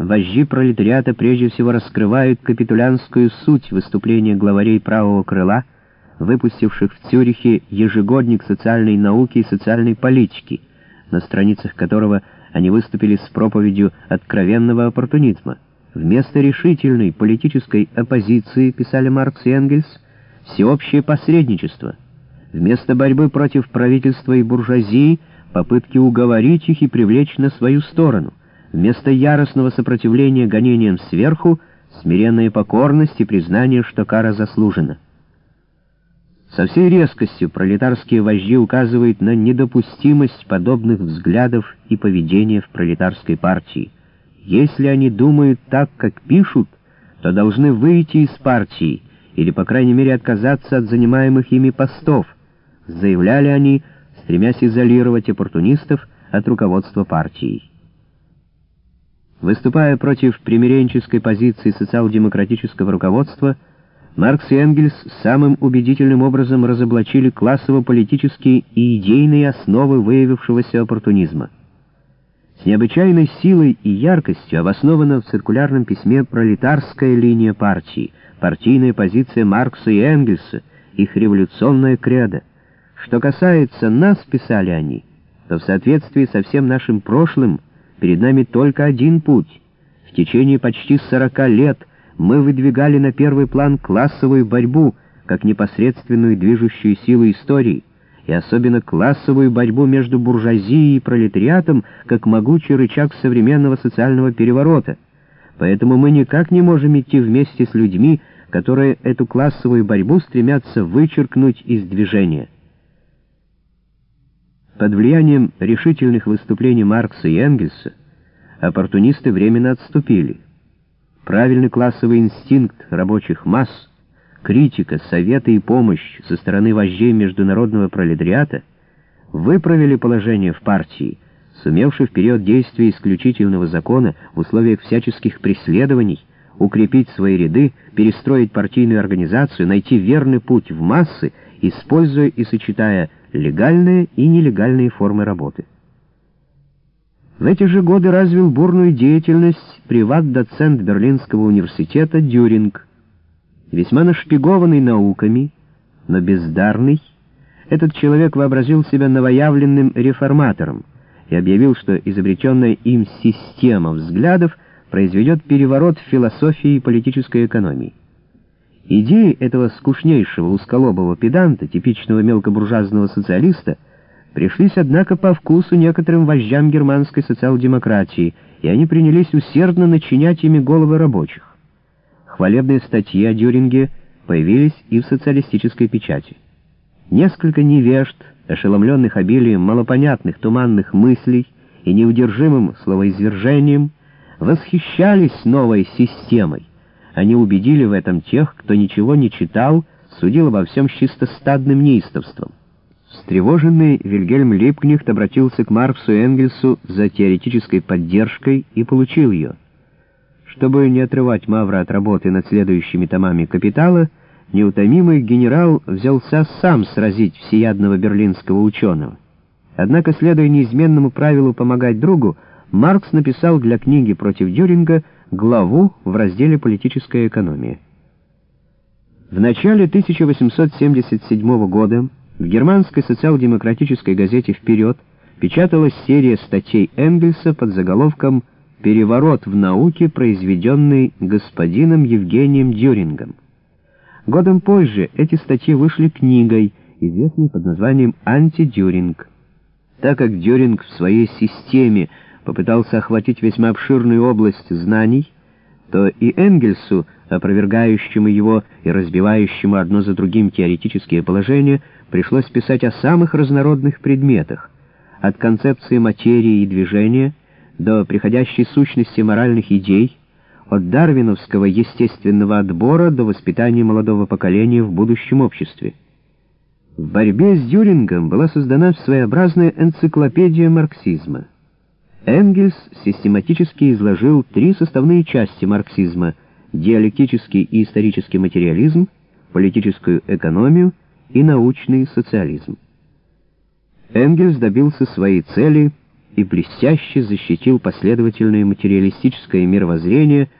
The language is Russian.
вожди пролетариата прежде всего раскрывают капитулянскую суть выступления главарей правого крыла, выпустивших в Цюрихе ежегодник социальной науки и социальной политики, на страницах которого они выступили с проповедью откровенного оппортунизма. Вместо решительной политической оппозиции, писали Маркс и Энгельс, всеобщее посредничество. Вместо борьбы против правительства и буржуазии попытки уговорить их и привлечь на свою сторону. Вместо яростного сопротивления гонениям сверху смиренная покорность и признание, что кара заслужена. Со всей резкостью пролетарские вожди указывают на недопустимость подобных взглядов и поведения в пролетарской партии. Если они думают так, как пишут, то должны выйти из партии или, по крайней мере, отказаться от занимаемых ими постов, заявляли они, стремясь изолировать оппортунистов от руководства партией. Выступая против примиренческой позиции социал-демократического руководства, Маркс и Энгельс самым убедительным образом разоблачили классово-политические и идейные основы выявившегося оппортунизма. С необычайной силой и яркостью обоснована в циркулярном письме пролетарская линия партии, партийная позиция Маркса и Энгельса, их революционная кредо. Что касается нас, писали они, то в соответствии со всем нашим прошлым перед нами только один путь. В течение почти 40 лет мы выдвигали на первый план классовую борьбу, как непосредственную движущую силу истории, и особенно классовую борьбу между буржуазией и пролетариатом, как могучий рычаг современного социального переворота. Поэтому мы никак не можем идти вместе с людьми, которые эту классовую борьбу стремятся вычеркнуть из движения. Под влиянием решительных выступлений Маркса и Энгельса оппортунисты временно отступили. Правильный классовый инстинкт рабочих масс, критика, советы и помощь со стороны вождей международного пролетариата выправили положение в партии, сумевшей в период действия исключительного закона в условиях всяческих преследований укрепить свои ряды, перестроить партийную организацию, найти верный путь в массы, используя и сочетая легальные и нелегальные формы работы. В эти же годы развил бурную деятельность приват-доцент Берлинского университета Дюринг. Весьма нашпигованный науками, но бездарный, этот человек вообразил себя новоявленным реформатором и объявил, что изобретенная им система взглядов произведет переворот в философии и политической экономии. Идеи этого скучнейшего узколобого педанта, типичного мелкобуржуазного социалиста, пришлись, однако, по вкусу некоторым вождям германской социал-демократии, и они принялись усердно начинять ими головы рабочих. Хвалебные статьи о Дюринге появились и в социалистической печати. Несколько невежд, ошеломленных обилием малопонятных туманных мыслей и неудержимым словоизвержением, восхищались новой системой, они убедили в этом тех, кто ничего не читал, судил обо всем чисто стадным неистовством. Встревоженный Вильгельм Липкнехт обратился к Марксу и Энгельсу за теоретической поддержкой и получил ее. Чтобы не отрывать Мавра от работы над следующими томами «Капитала», неутомимый генерал взялся сам сразить всеядного берлинского ученого. Однако, следуя неизменному правилу помогать другу, Маркс написал для книги против Дюринга главу в разделе «Политическая экономия». В начале 1877 года в германской социал-демократической газете «Вперед» печаталась серия статей Энгельса под заголовком «Переворот в науке, произведенный господином Евгением Дюрингом». Годом позже эти статьи вышли книгой, известной под названием «Антидюринг». Так как Дюринг в своей системе попытался охватить весьма обширную область знаний, то и Энгельсу, опровергающему его и разбивающему одно за другим теоретические положения, пришлось писать о самых разнородных предметах, от концепции материи и движения до приходящей сущности моральных идей, от дарвиновского естественного отбора до воспитания молодого поколения в будущем обществе. В борьбе с Дюрингом была создана своеобразная энциклопедия марксизма. Энгельс систематически изложил три составные части марксизма — диалектический и исторический материализм, политическую экономию и научный социализм. Энгельс добился своей цели и блестяще защитил последовательное материалистическое мировоззрение